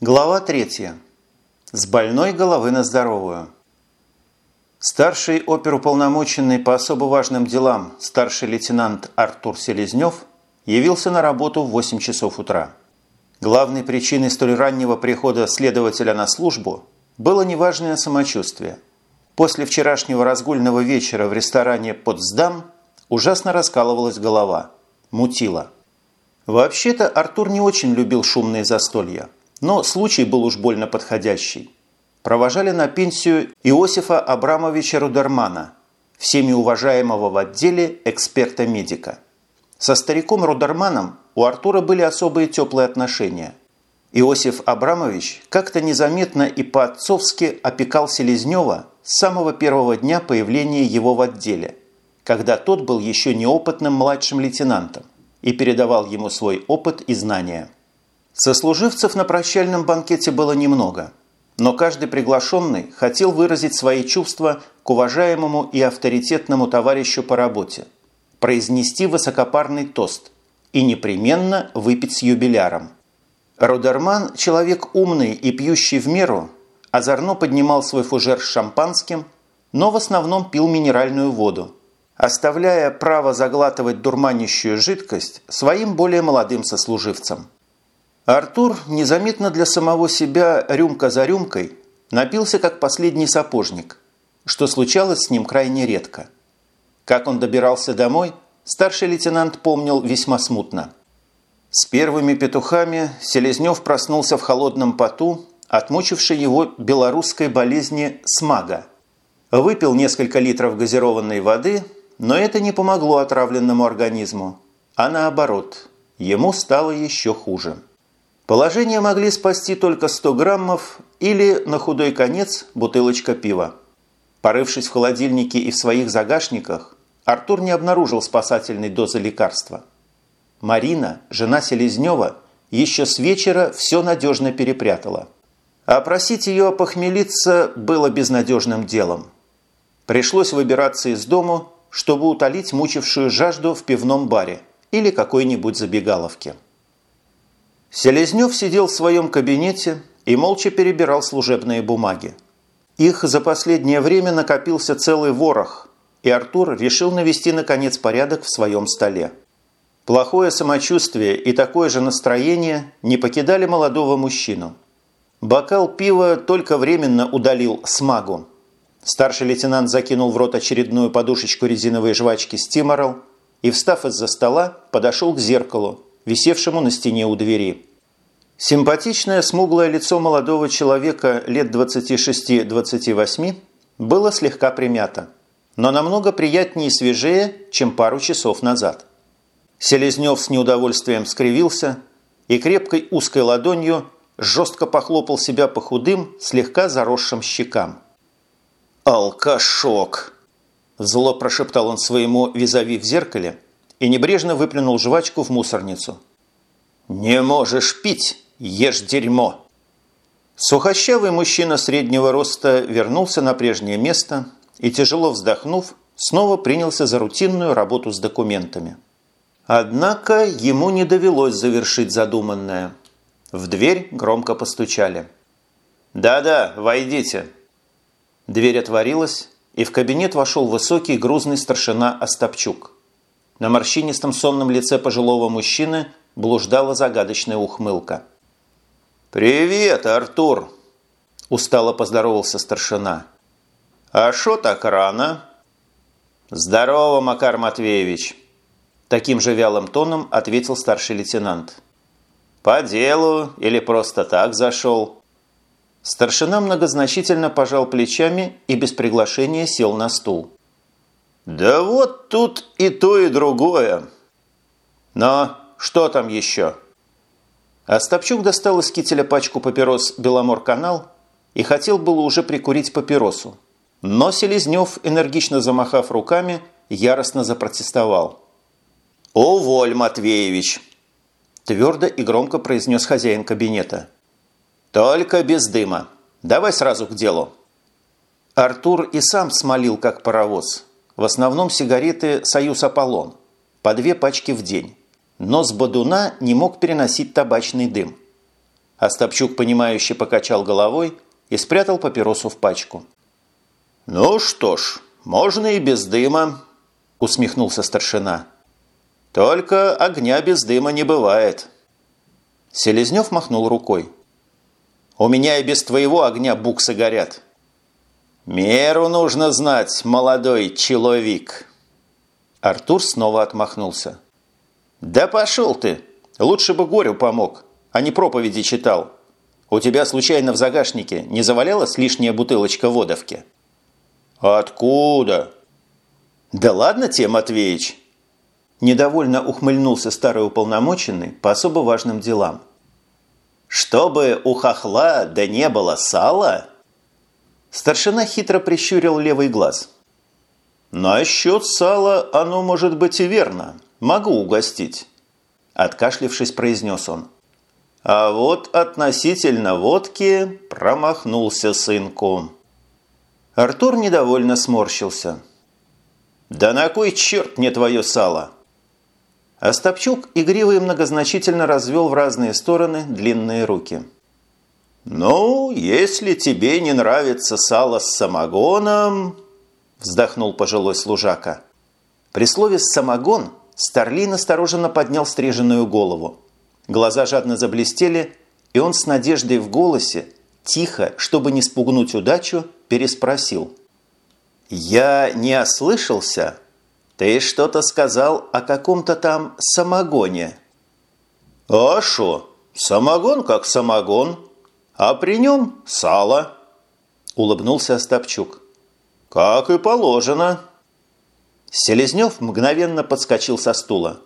Глава 3. С больной головы на здоровую. Старший оперуполномоченный по особо важным делам старший лейтенант Артур Селезнев явился на работу в 8 часов утра. Главной причиной столь раннего прихода следователя на службу было неважное самочувствие. После вчерашнего разгульного вечера в ресторане «Потсдам» ужасно раскалывалась голова, мутила. Вообще-то Артур не очень любил шумные застолья, но случай был уж больно подходящий. Провожали на пенсию Иосифа Абрамовича Рудермана, всеми уважаемого в отделе эксперта-медика. Со стариком Рудерманом у Артура были особые теплые отношения. Иосиф Абрамович как-то незаметно и по-отцовски опекал Селезнева с самого первого дня появления его в отделе, когда тот был еще неопытным младшим лейтенантом и передавал ему свой опыт и знания. Сослуживцев на прощальном банкете было немного, но каждый приглашенный хотел выразить свои чувства к уважаемому и авторитетному товарищу по работе, произнести высокопарный тост – и непременно выпить с юбиляром. Рудерман, человек умный и пьющий в меру, озорно поднимал свой фужер с шампанским, но в основном пил минеральную воду, оставляя право заглатывать дурманящую жидкость своим более молодым сослуживцам. Артур, незаметно для самого себя рюмка за рюмкой, напился как последний сапожник, что случалось с ним крайне редко. Как он добирался домой – старший лейтенант помнил весьма смутно. С первыми петухами Селезнев проснулся в холодном поту, отмучившей его белорусской болезни смага. Выпил несколько литров газированной воды, но это не помогло отравленному организму, а наоборот, ему стало еще хуже. Положение могли спасти только 100 граммов или, на худой конец, бутылочка пива. Порывшись в холодильнике и в своих загашниках, Артур не обнаружил спасательной дозы лекарства. Марина, жена Селезнева, еще с вечера все надежно перепрятала. А просить ее похмелиться было безнадежным делом. Пришлось выбираться из дому, чтобы утолить мучившую жажду в пивном баре или какой-нибудь забегаловке. Селезнев сидел в своем кабинете и молча перебирал служебные бумаги. Их за последнее время накопился целый ворох, и Артур решил навести наконец порядок в своем столе. Плохое самочувствие и такое же настроение не покидали молодого мужчину. Бокал пива только временно удалил смагу. Старший лейтенант закинул в рот очередную подушечку резиновой жвачки «Стиморал» и, встав из-за стола, подошел к зеркалу, висевшему на стене у двери. Симпатичное смуглое лицо молодого человека лет 26-28 было слегка примято но намного приятнее и свежее, чем пару часов назад. Селезнев с неудовольствием скривился и крепкой узкой ладонью жестко похлопал себя по худым, слегка заросшим щекам. «Алкашок!» – зло прошептал он своему визави в зеркале и небрежно выплюнул жвачку в мусорницу. «Не можешь пить, ешь дерьмо!» Сухощавый мужчина среднего роста вернулся на прежнее место – и, тяжело вздохнув, снова принялся за рутинную работу с документами. Однако ему не довелось завершить задуманное. В дверь громко постучали. «Да-да, войдите». Дверь отворилась, и в кабинет вошел высокий грузный старшина Остапчук. На морщинистом сонном лице пожилого мужчины блуждала загадочная ухмылка. «Привет, Артур!» – устало поздоровался старшина. «А шо так рано?» «Здорово, Макар Матвеевич!» Таким же вялым тоном ответил старший лейтенант. «По делу или просто так зашел?» Старшина многозначительно пожал плечами и без приглашения сел на стул. «Да вот тут и то, и другое. Но что там еще?» Остапчук достал из кителя пачку папирос «Беломор-канал» и хотел было уже прикурить папиросу. Но Селезнев, энергично замахав руками, яростно запротестовал. «Уволь, Матвеевич!» Твердо и громко произнес хозяин кабинета. «Только без дыма. Давай сразу к делу». Артур и сам смолил, как паровоз. В основном сигареты «Союз Аполлон». По две пачки в день. Но с бодуна не мог переносить табачный дым. Остапчук, понимающе покачал головой и спрятал папиросу в пачку. «Ну что ж, можно и без дыма», – усмехнулся старшина. «Только огня без дыма не бывает». Селезнев махнул рукой. «У меня и без твоего огня буксы горят». «Меру нужно знать, молодой человек». Артур снова отмахнулся. «Да пошел ты! Лучше бы горю помог, а не проповеди читал. У тебя случайно в загашнике не завалялась лишняя бутылочка водовки?» «Откуда?» «Да ладно тебе, Матвеич!» Недовольно ухмыльнулся старый уполномоченный по особо важным делам. «Чтобы у хохла да не было сала?» Старшина хитро прищурил левый глаз. «Насчет сала оно может быть и верно. Могу угостить». Откашлившись, произнес он. «А вот относительно водки промахнулся сынку». Артур недовольно сморщился. «Да на кой черт мне твое сало?» Остапчук игриво и многозначительно развел в разные стороны длинные руки. «Ну, если тебе не нравится сало с самогоном...» вздохнул пожилой служака. При слове «самогон» Старлин осторожно поднял стриженную голову. Глаза жадно заблестели, и он с надеждой в голосе, тихо, чтобы не спугнуть удачу, переспросил. «Я не ослышался? Ты что-то сказал о каком-то там самогоне?» «А шо? Самогон как самогон, а при нем сало», – улыбнулся Остапчук. «Как и положено». Селезнев мгновенно подскочил со стула.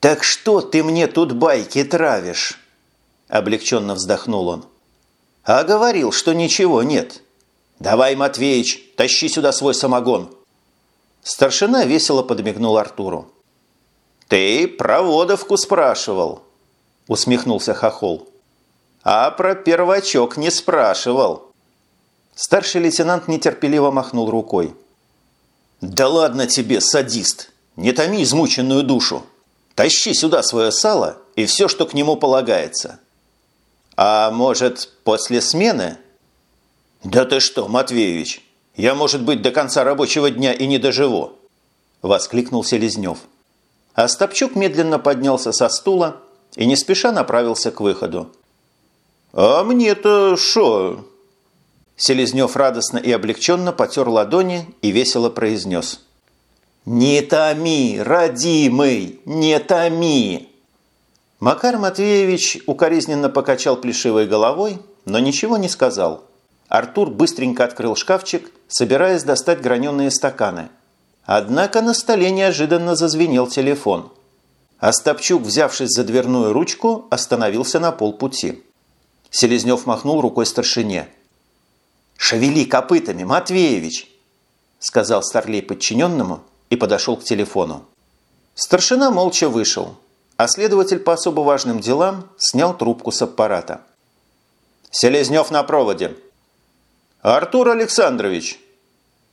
«Так что ты мне тут байки травишь?» Облегченно вздохнул он. «А говорил, что ничего нет. Давай, Матвеич, тащи сюда свой самогон». Старшина весело подмигнул Артуру. «Ты про водовку спрашивал», – усмехнулся Хохол. «А про первачок не спрашивал». Старший лейтенант нетерпеливо махнул рукой. «Да ладно тебе, садист! Не томи измученную душу! Тащи сюда свое сало и все, что к нему полагается!» «А может, после смены?» «Да ты что, Матвеевич, я, может быть, до конца рабочего дня и не доживу!» Воскликнул Селезнев. Остапчук медленно поднялся со стула и не спеша направился к выходу. «А мне-то шо?» Селезнев радостно и облегченно потер ладони и весело произнес. «Не томи, родимый, не томи!» Макар Матвеевич укоризненно покачал плешивой головой, но ничего не сказал. Артур быстренько открыл шкафчик, собираясь достать граненые стаканы. Однако на столе неожиданно зазвенел телефон. Остапчук, взявшись за дверную ручку, остановился на полпути. Селезнев махнул рукой старшине – «Шевели копытами, Матвеевич!» сказал Старлей подчиненному и подошел к телефону. Старшина молча вышел, а следователь по особо важным делам снял трубку с аппарата. «Селезнев на проводе!» «Артур Александрович!»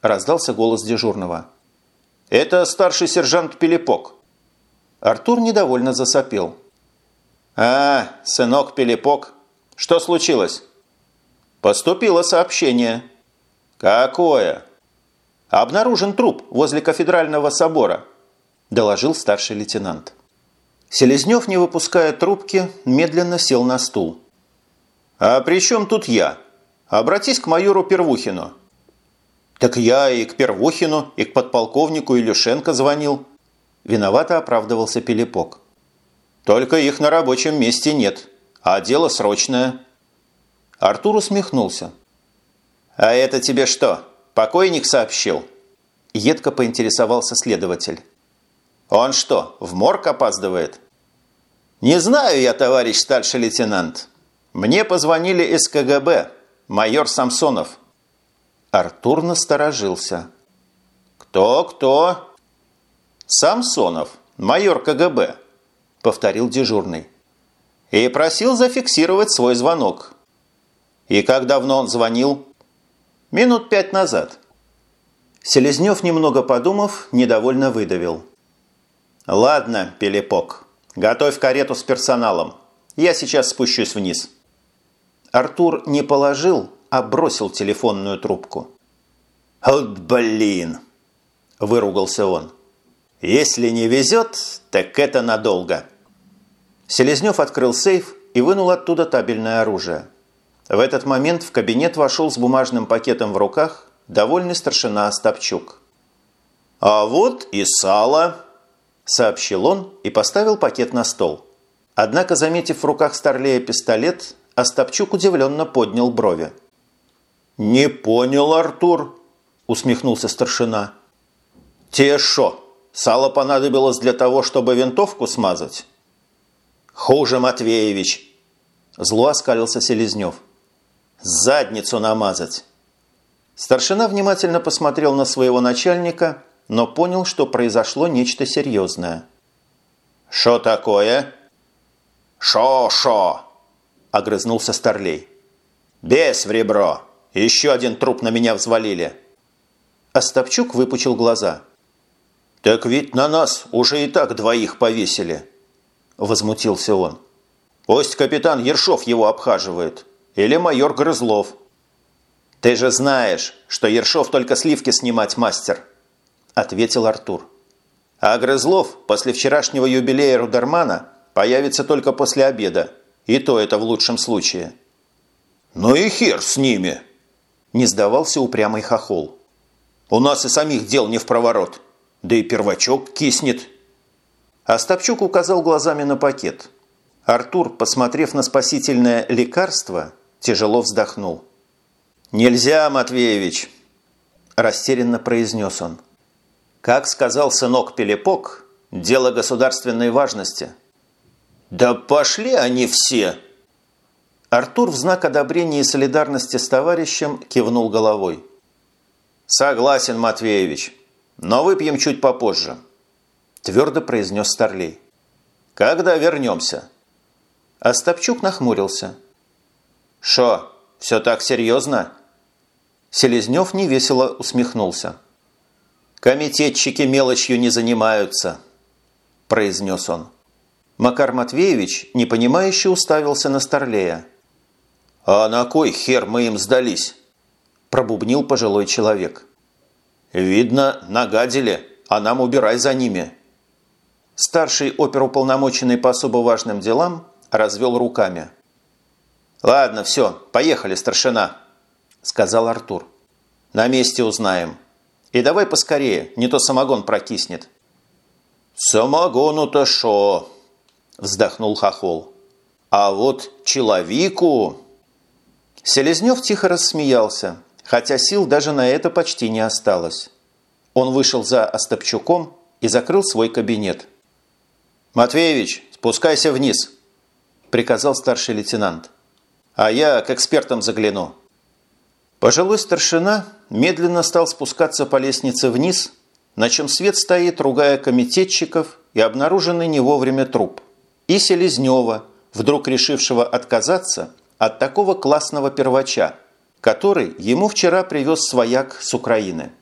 раздался голос дежурного. «Это старший сержант Пелепок». Артур недовольно засопел. «А, сынок Пелепок, что случилось?» Поступило сообщение. Какое? Обнаружен труп возле кафедрального собора, доложил старший лейтенант. Селезнев, не выпуская трубки, медленно сел на стул. «А при чем тут я? Обратись к майору Первухину». «Так я и к Первухину, и к подполковнику Илюшенко звонил». Виновато оправдывался Пелепок. «Только их на рабочем месте нет, а дело срочное». Артур усмехнулся. «А это тебе что, покойник сообщил?» Едко поинтересовался следователь. «Он что, в морг опаздывает?» «Не знаю я, товарищ старший лейтенант. Мне позвонили из КГБ, майор Самсонов». Артур насторожился. «Кто-кто?» «Самсонов, майор КГБ», – повторил дежурный. «И просил зафиксировать свой звонок. «И как давно он звонил?» «Минут пять назад». Селезнев, немного подумав, недовольно выдавил. «Ладно, Пелепок, готовь карету с персоналом. Я сейчас спущусь вниз». Артур не положил, а бросил телефонную трубку. «Вот блин!» – выругался он. «Если не везет, так это надолго». Селезнев открыл сейф и вынул оттуда табельное оружие. В этот момент в кабинет вошел с бумажным пакетом в руках довольный старшина Остапчук. «А вот и сало!» – сообщил он и поставил пакет на стол. Однако, заметив в руках Старлея пистолет, Остапчук удивленно поднял брови. «Не понял, Артур», – усмехнулся старшина. «Те шо, сало понадобилось для того, чтобы винтовку смазать?» «Хуже, Матвеевич!» – зло оскалился Селезнев. «Задницу намазать!» Старшина внимательно посмотрел на своего начальника, но понял, что произошло нечто серьезное. «Шо такое?» «Шо-шо!» – огрызнулся Старлей. «Бес в ребро! Еще один труп на меня взвалили!» Остапчук выпучил глаза. «Так ведь на нас уже и так двоих повесили!» – возмутился он. «Пусть капитан Ершов его обхаживает. Или майор Грызлов». «Ты же знаешь, что Ершов только сливки снимать мастер», – ответил Артур. «А Грызлов после вчерашнего юбилея Рудермана появится только после обеда, и то это в лучшем случае». «Ну и хер с ними!» – не сдавался упрямый хохол. «У нас и самих дел не в проворот, да и первачок киснет». Остапчук указал глазами на пакет. Артур, посмотрев на спасительное лекарство, тяжело вздохнул. «Нельзя, Матвеевич!» – растерянно произнес он. «Как сказал сынок Пелепок, дело государственной важности». «Да пошли они все!» Артур в знак одобрения и солидарности с товарищем кивнул головой. «Согласен, Матвеевич, но выпьем чуть попозже», – твердо произнес Старлей. «Когда вернемся?» Остапчук нахмурился. «Шо, все так серьезно?» Селезнев невесело усмехнулся. «Комитетчики мелочью не занимаются», – произнес он. Макар Матвеевич непонимающе уставился на Старлея. «А на кой хер мы им сдались?» – пробубнил пожилой человек. «Видно, нагадили, а нам убирай за ними». Старший оперуполномоченный по особо важным делам развел руками. «Ладно, все, поехали, старшина», – сказал Артур. «На месте узнаем. И давай поскорее, не то самогон прокиснет». «Самогону-то шо?» – вздохнул Хохол. «А вот человеку...» Селезнев тихо рассмеялся, хотя сил даже на это почти не осталось. Он вышел за Остапчуком и закрыл свой кабинет. «Матвеевич, спускайся вниз», – приказал старший лейтенант. «А я к экспертам загляну». Пожилой старшина медленно стал спускаться по лестнице вниз, на чем свет стоит, ругая комитетчиков и обнаруженный не вовремя труп, и Селезнева, вдруг решившего отказаться от такого классного первача, который ему вчера привез свояк с Украины –